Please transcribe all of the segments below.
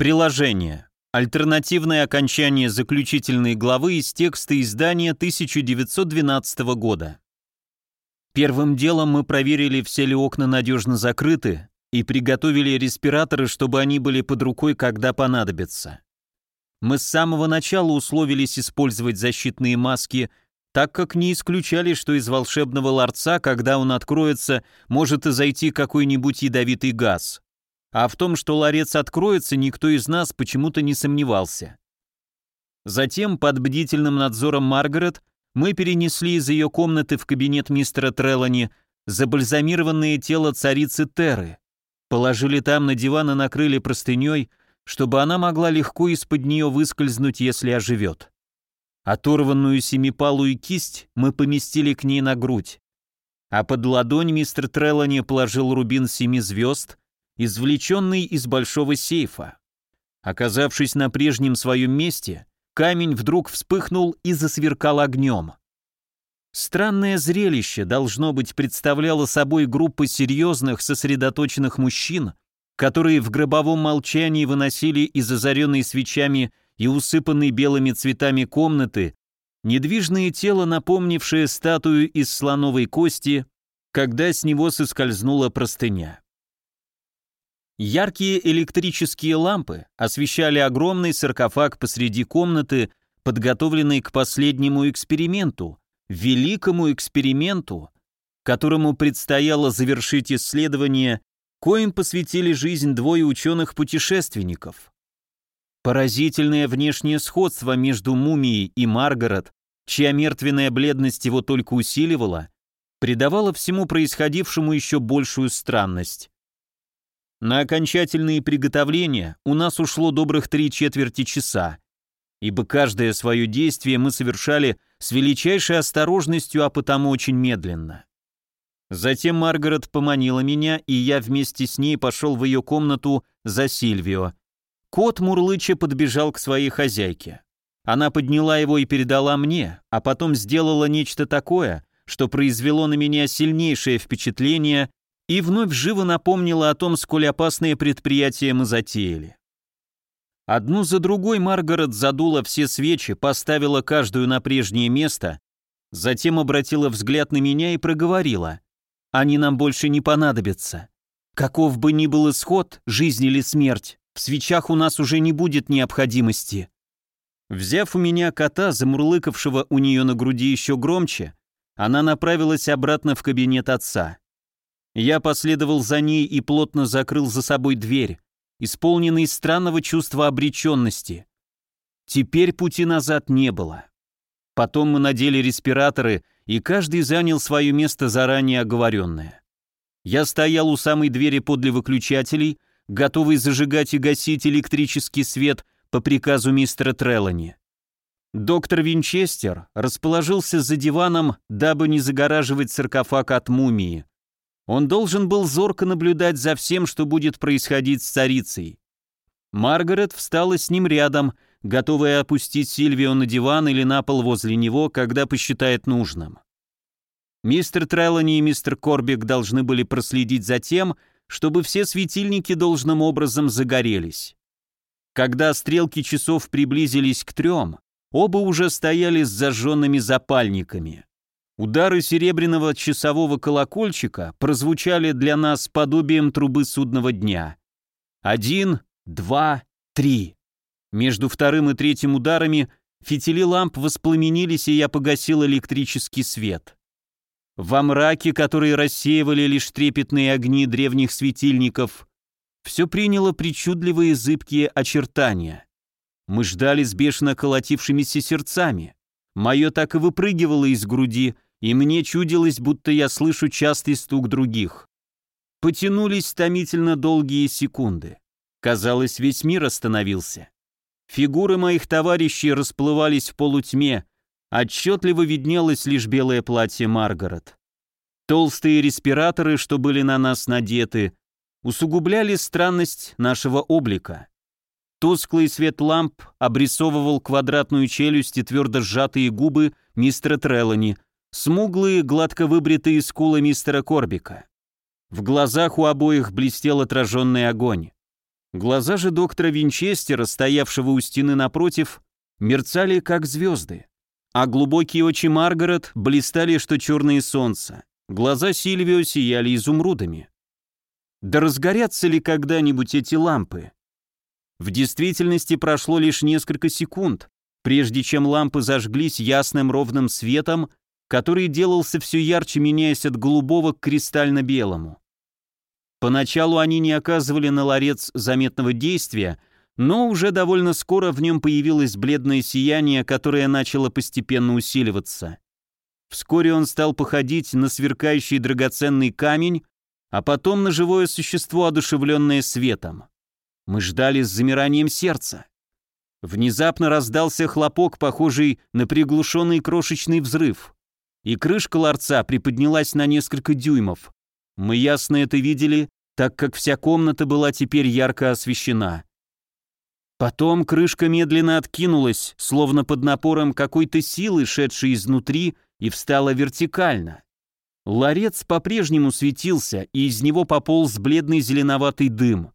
Приложение. Альтернативное окончание заключительной главы из текста издания 1912 года. Первым делом мы проверили, все ли окна надежно закрыты, и приготовили респираторы, чтобы они были под рукой, когда понадобятся. Мы с самого начала условились использовать защитные маски, так как не исключали, что из волшебного ларца, когда он откроется, может и зайти какой-нибудь ядовитый газ. А в том, что ларец откроется, никто из нас почему-то не сомневался. Затем, под бдительным надзором Маргарет, мы перенесли из ее комнаты в кабинет мистера Трелани забальзамированное тело царицы Теры, положили там на диван и накрыли простыней, чтобы она могла легко из-под нее выскользнуть, если оживет. Оторванную семипалую кисть мы поместили к ней на грудь, а под ладонь мистер Трелани положил рубин семи звезд, извлеченный из большого сейфа. Оказавшись на прежнем своем месте, камень вдруг вспыхнул и засверкал огнем. Странное зрелище, должно быть, представляло собой группа серьезных, сосредоточенных мужчин, которые в гробовом молчании выносили из озаренной свечами и усыпанной белыми цветами комнаты недвижное тело, напомнившее статую из слоновой кости, когда с него соскользнула простыня. Яркие электрические лампы освещали огромный саркофаг посреди комнаты, подготовленный к последнему эксперименту, великому эксперименту, которому предстояло завершить исследование, коим посвятили жизнь двое ученых-путешественников. Поразительное внешнее сходство между мумией и Маргарет, чья мертвенная бледность его только усиливала, придавало всему происходившему еще большую странность. На окончательные приготовления у нас ушло добрых три четверти часа, ибо каждое свое действие мы совершали с величайшей осторожностью, а потому очень медленно. Затем Маргарет поманила меня, и я вместе с ней пошел в ее комнату за Сильвио. Кот Мурлыча подбежал к своей хозяйке. Она подняла его и передала мне, а потом сделала нечто такое, что произвело на меня сильнейшее впечатление, и вновь живо напомнила о том, сколь опасные предприятия мы затеяли. Одну за другой Маргарет задула все свечи, поставила каждую на прежнее место, затем обратила взгляд на меня и проговорила. «Они нам больше не понадобятся. Каков бы ни был исход, жизнь или смерть, в свечах у нас уже не будет необходимости». Взяв у меня кота, замурлыкавшего у нее на груди еще громче, она направилась обратно в кабинет отца. Я последовал за ней и плотно закрыл за собой дверь, исполненный странного чувства обреченности. Теперь пути назад не было. Потом мы надели респираторы, и каждый занял свое место заранее оговоренное. Я стоял у самой двери подле выключателей, готовый зажигать и гасить электрический свет по приказу мистера Треллани. Доктор Винчестер расположился за диваном, дабы не загораживать саркофаг от мумии, он должен был зорко наблюдать за всем, что будет происходить с царицей. Маргарет встала с ним рядом, готовая опустить Сильвию на диван или на пол возле него, когда посчитает нужным. Мистер Трелани и мистер Корбик должны были проследить за тем, чтобы все светильники должным образом загорелись. Когда стрелки часов приблизились к трем, оба уже стояли с зажженными запальниками. Удары серебряного часового колокольчика прозвучали для нас подобием трубы судного дня. Один, два, три. Между вторым и третьим ударами фитили ламп воспламенились, и я погасил электрический свет. Во мраке, который рассеивали лишь трепетные огни древних светильников, все приняло причудливые зыбкие очертания. Мы ждали с бешено колотившимися сердцами. Мое так и выпрыгивало из груди — и мне чудилось, будто я слышу частый стук других. Потянулись томительно долгие секунды. Казалось, весь мир остановился. Фигуры моих товарищей расплывались в полутьме, отчетливо виднелось лишь белое платье Маргарет. Толстые респираторы, что были на нас надеты, усугубляли странность нашего облика. Тусклый свет ламп обрисовывал квадратную челюсть и твердо сжатые губы мистера Трелани — смуглые, гладко выбритые скулы мистера Корбика. В глазах у обоих блестел отраженный огонь. Глаза же доктора Винчестера, стоявшего у стены напротив, мерцали как звезды, а глубокие очи Маргарет блистали, что черные солнца. Глаза Сильвио сияли изумрудами. Да разгорятся ли когда-нибудь эти лампы? В действительности прошло лишь несколько секунд, прежде чем лампы зажглись ясным ровным светом, который делался все ярче, меняясь от голубого к кристально-белому. Поначалу они не оказывали на ларец заметного действия, но уже довольно скоро в нем появилось бледное сияние, которое начало постепенно усиливаться. Вскоре он стал походить на сверкающий драгоценный камень, а потом на живое существо, одушевленное светом. Мы ждали с замиранием сердца. Внезапно раздался хлопок, похожий на приглушенный крошечный взрыв и крышка ларца приподнялась на несколько дюймов. Мы ясно это видели, так как вся комната была теперь ярко освещена. Потом крышка медленно откинулась, словно под напором какой-то силы, шедшей изнутри, и встала вертикально. Ларец по-прежнему светился, и из него пополз бледный зеленоватый дым.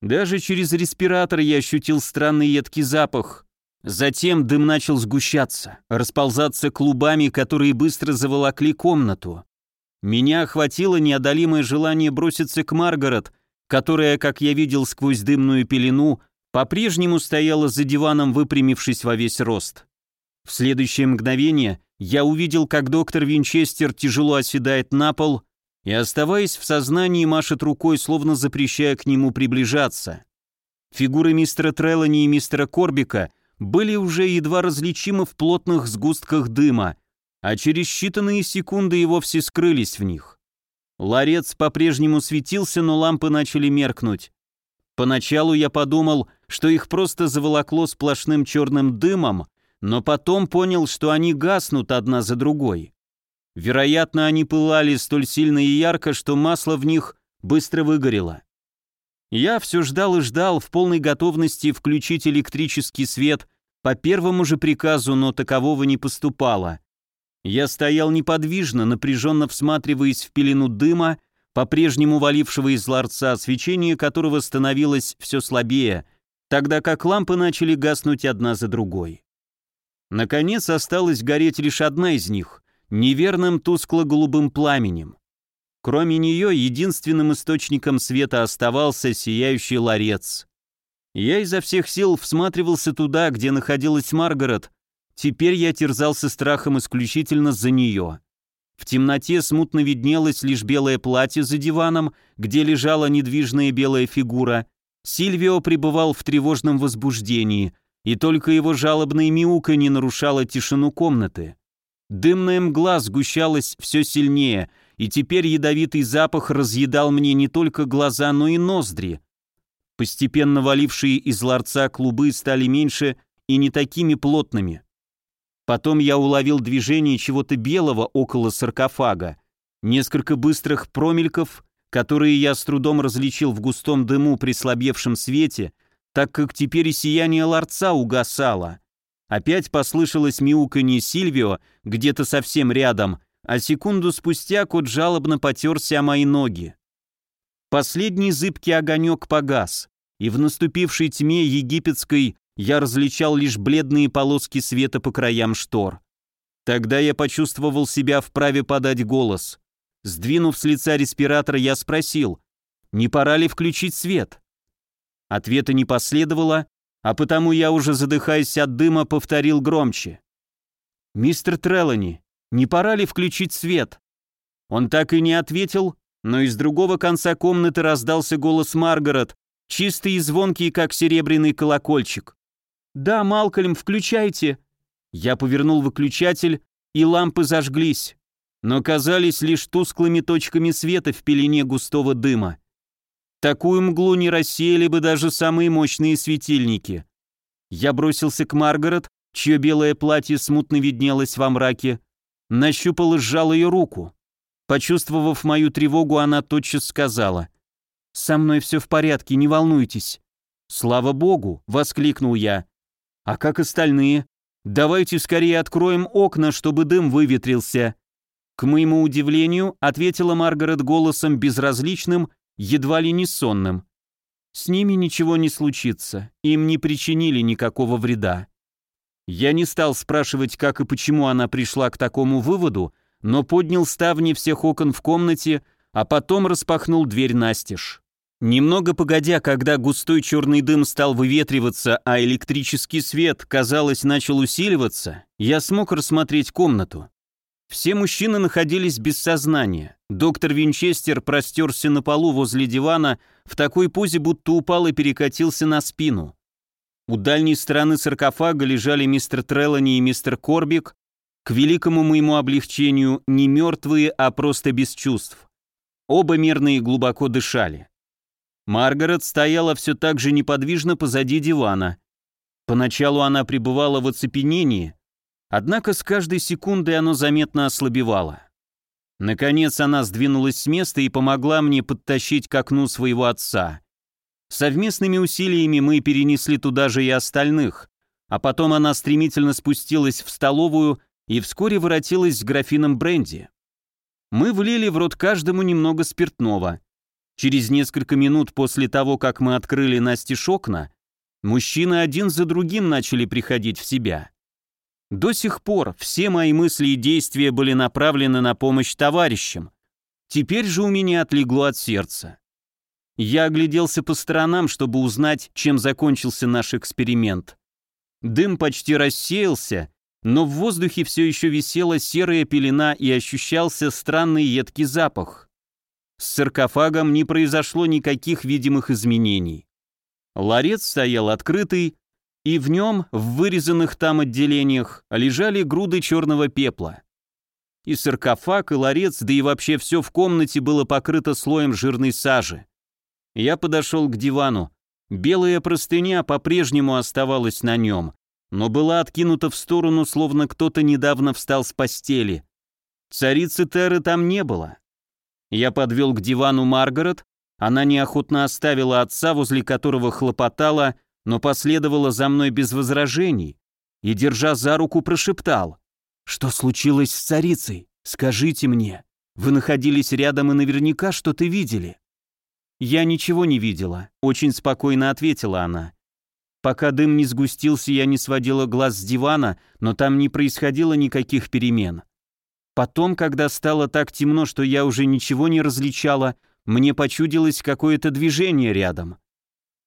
Даже через респиратор я ощутил странный едкий запах, Затем дым начал сгущаться, расползаться клубами, которые быстро заволокли комнату. Меня охватило неодолимое желание броситься к Маргарет, которая, как я видел сквозь дымную пелену, по-прежнему стояла за диваном, выпрямившись во весь рост. В следующее мгновение я увидел, как доктор Винчестер тяжело оседает на пол и, оставаясь в сознании, машет рукой, словно запрещая к нему приближаться. Фигуры мистера Треллани и мистера Корбика – были уже едва различимы в плотных сгустках дыма, а через считанные секунды и вовсе скрылись в них. Ларец по-прежнему светился, но лампы начали меркнуть. Поначалу я подумал, что их просто заволокло сплошным черным дымом, но потом понял, что они гаснут одна за другой. Вероятно, они пылали столь сильно и ярко, что масло в них быстро выгорело. Я все ждал и ждал в полной готовности включить электрический свет, по первому же приказу, но такового не поступало. Я стоял неподвижно, напряженно всматриваясь в пелену дыма, по-прежнему валившего из ларца, свечение которого становилось все слабее, тогда как лампы начали гаснуть одна за другой. Наконец осталась гореть лишь одна из них, неверным тускло-голубым пламенем. Кроме нее единственным источником света оставался сияющий ларец. Я изо всех сил всматривался туда, где находилась Маргарет. Теперь я терзался страхом исключительно за нее. В темноте смутно виднелось лишь белое платье за диваном, где лежала недвижная белая фигура. Сильвио пребывал в тревожном возбуждении, и только его жалобное мяука не нарушало тишину комнаты. Дымная мгла сгущалась все сильнее, и теперь ядовитый запах разъедал мне не только глаза, но и ноздри. Постепенно валившие из ларца клубы стали меньше и не такими плотными. Потом я уловил движение чего-то белого около саркофага, несколько быстрых промельков, которые я с трудом различил в густом дыму при слабевшем свете, так как теперь и сияние ларца угасало. Опять послышалось мяуканье Сильвио где-то совсем рядом, а секунду спустя кот жалобно потерся о мои ноги. Последний зыбкий огонек погас и в наступившей тьме египетской я различал лишь бледные полоски света по краям штор. Тогда я почувствовал себя вправе подать голос. Сдвинув с лица респиратор, я спросил, не пора ли включить свет? Ответа не последовало, а потому я, уже задыхаясь от дыма, повторил громче. «Мистер Трелани, не пора ли включить свет?» Он так и не ответил, но из другого конца комнаты раздался голос Маргарет, чистый и звонкий, как серебряный колокольчик. «Да, Малкольм, включайте!» Я повернул выключатель, и лампы зажглись, но казались лишь тусклыми точками света в пелене густого дыма. Такую мглу не рассеяли бы даже самые мощные светильники. Я бросился к Маргарет, чье белое платье смутно виднелось во мраке, нащупал и сжал ее руку. Почувствовав мою тревогу, она тотчас сказала. Со мной все в порядке, не волнуйтесь». «Слава богу!» — воскликнул я. «А как остальные? Давайте скорее откроем окна, чтобы дым выветрился». К моему удивлению, ответила Маргарет голосом безразличным, едва ли не сонным. «С ними ничего не случится, им не причинили никакого вреда». Я не стал спрашивать, как и почему она пришла к такому выводу, но поднял ставни всех окон в комнате, а потом распахнул дверь настежь. Немного погодя, когда густой черный дым стал выветриваться, а электрический свет, казалось, начал усиливаться, я смог рассмотреть комнату. Все мужчины находились без сознания. Доктор Винчестер простерся на полу возле дивана в такой позе, будто упал и перекатился на спину. У дальней стороны саркофага лежали мистер Трелани и мистер Корбик, к великому моему облегчению, не мертвые, а просто без чувств. Оба мирные глубоко дышали. Маргарет стояла все так же неподвижно позади дивана. Поначалу она пребывала в оцепенении, однако с каждой секундой оно заметно ослабевало. Наконец она сдвинулась с места и помогла мне подтащить к окну своего отца. Совместными усилиями мы перенесли туда же и остальных, а потом она стремительно спустилась в столовую и вскоре воротилась с графином бренди. Мы влили в рот каждому немного спиртного – Через несколько минут после того, как мы открыли Насте окна, мужчины один за другим начали приходить в себя. До сих пор все мои мысли и действия были направлены на помощь товарищам. Теперь же у меня отлегло от сердца. Я огляделся по сторонам, чтобы узнать, чем закончился наш эксперимент. Дым почти рассеялся, но в воздухе все еще висела серая пелена и ощущался странный едкий запах. С саркофагом не произошло никаких видимых изменений. Ларец стоял открытый, и в нем, в вырезанных там отделениях, лежали груды черного пепла. И саркофаг, и ларец, да и вообще все в комнате было покрыто слоем жирной сажи. Я подошел к дивану. Белая простыня по-прежнему оставалась на нем, но была откинута в сторону, словно кто-то недавно встал с постели. Царицы Теры там не было. Я подвел к дивану Маргарет, она неохотно оставила отца, возле которого хлопотала, но последовала за мной без возражений и, держа за руку, прошептал. «Что случилось с царицей? Скажите мне. Вы находились рядом и наверняка что-то видели». «Я ничего не видела», — очень спокойно ответила она. Пока дым не сгустился, я не сводила глаз с дивана, но там не происходило никаких перемен. Потом, когда стало так темно, что я уже ничего не различала, мне почудилось какое-то движение рядом.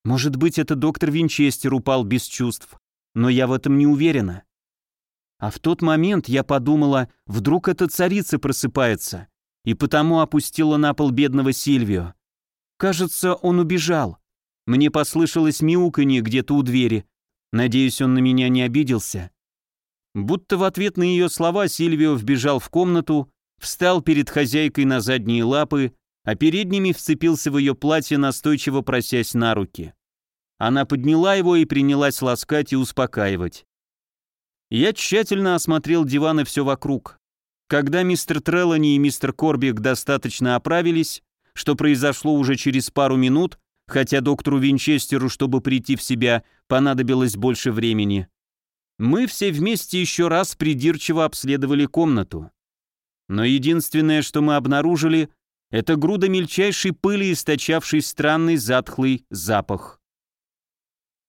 Может быть, это доктор Винчестер упал без чувств, но я в этом не уверена. А в тот момент я подумала, вдруг эта царица просыпается, и потому опустила на пол бедного Сильвио. Кажется, он убежал. Мне послышалось мяуканье где-то у двери. Надеюсь, он на меня не обиделся. Будто в ответ на ее слова Сильвио вбежал в комнату, встал перед хозяйкой на задние лапы, а передними вцепился в ее платье, настойчиво просясь на руки. Она подняла его и принялась ласкать и успокаивать. Я тщательно осмотрел диван и все вокруг. Когда мистер Трелани и мистер Корбик достаточно оправились, что произошло уже через пару минут, хотя доктору Винчестеру, чтобы прийти в себя, понадобилось больше времени, мы все вместе еще раз придирчиво обследовали комнату. Но единственное, что мы обнаружили, это груда мельчайшей пыли, источавшей странный затхлый запах.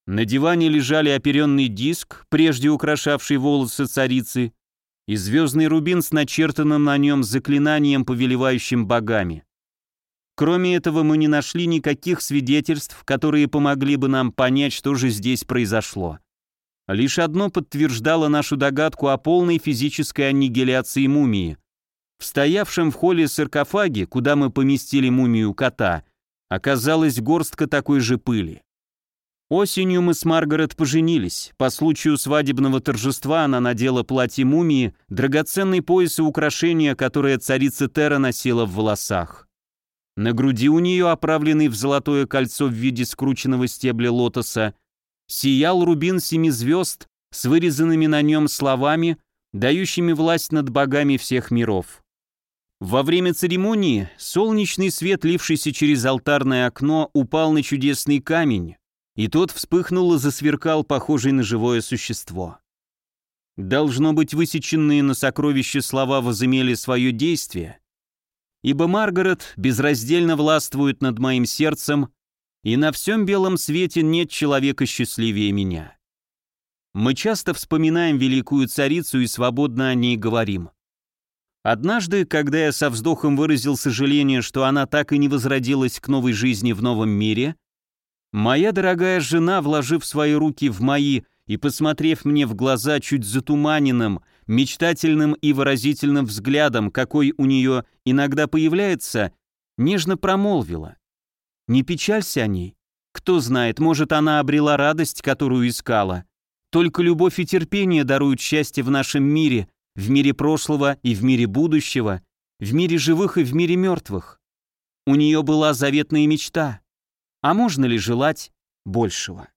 На диване лежали оперенный диск, прежде украшавший волосы царицы, и звездный рубин с начертанным на нем заклинанием, повелевающим богами. Кроме этого, мы не нашли никаких свидетельств, которые помогли бы нам понять, что же здесь произошло. Лишь одно подтверждало нашу догадку о полной физической аннигиляции мумии. В стоявшем в холле саркофаге, куда мы поместили мумию кота, оказалась горстка такой же пыли. Осенью мы с Маргарет поженились. По случаю свадебного торжества она надела платье мумии, драгоценный пояс и украшения, которое царица Тера носила в волосах. На груди у нее оправленный в золотое кольцо в виде скрученного стебля лотоса – сиял рубин семи звезд с вырезанными на нем словами, дающими власть над богами всех миров. Во время церемонии солнечный свет, лившийся через алтарное окно, упал на чудесный камень, и тот вспыхнул и засверкал, похожий на живое существо. Должно быть, высеченные на сокровище слова возымели свое действие, ибо Маргарет безраздельно властвует над моим сердцем, и на всем белом свете нет человека счастливее меня. Мы часто вспоминаем великую царицу и свободно о ней говорим. Однажды, когда я со вздохом выразил сожаление, что она так и не возродилась к новой жизни в новом мире, моя дорогая жена, вложив свои руки в мои и посмотрев мне в глаза чуть затуманенным, мечтательным и выразительным взглядом, какой у нее иногда появляется, нежно промолвила. Не печалься о ней. Кто знает, может, она обрела радость, которую искала. Только любовь и терпение даруют счастье в нашем мире, в мире прошлого и в мире будущего, в мире живых и в мире мертвых. У нее была заветная мечта. А можно ли желать большего?